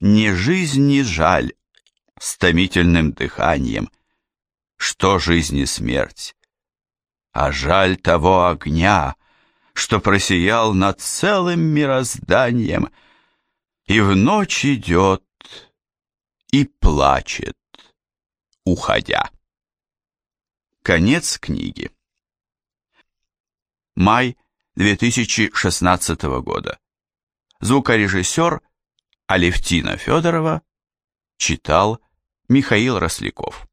Не жизни жаль, с томительным дыханием, Что жизнь и смерть, а жаль того огня, Что просиял над целым мирозданием, И в ночь идет и плачет, уходя. Конец книги. Май 2016 года. Звукорежиссер Алевтина Федорова читал Михаил Росляков.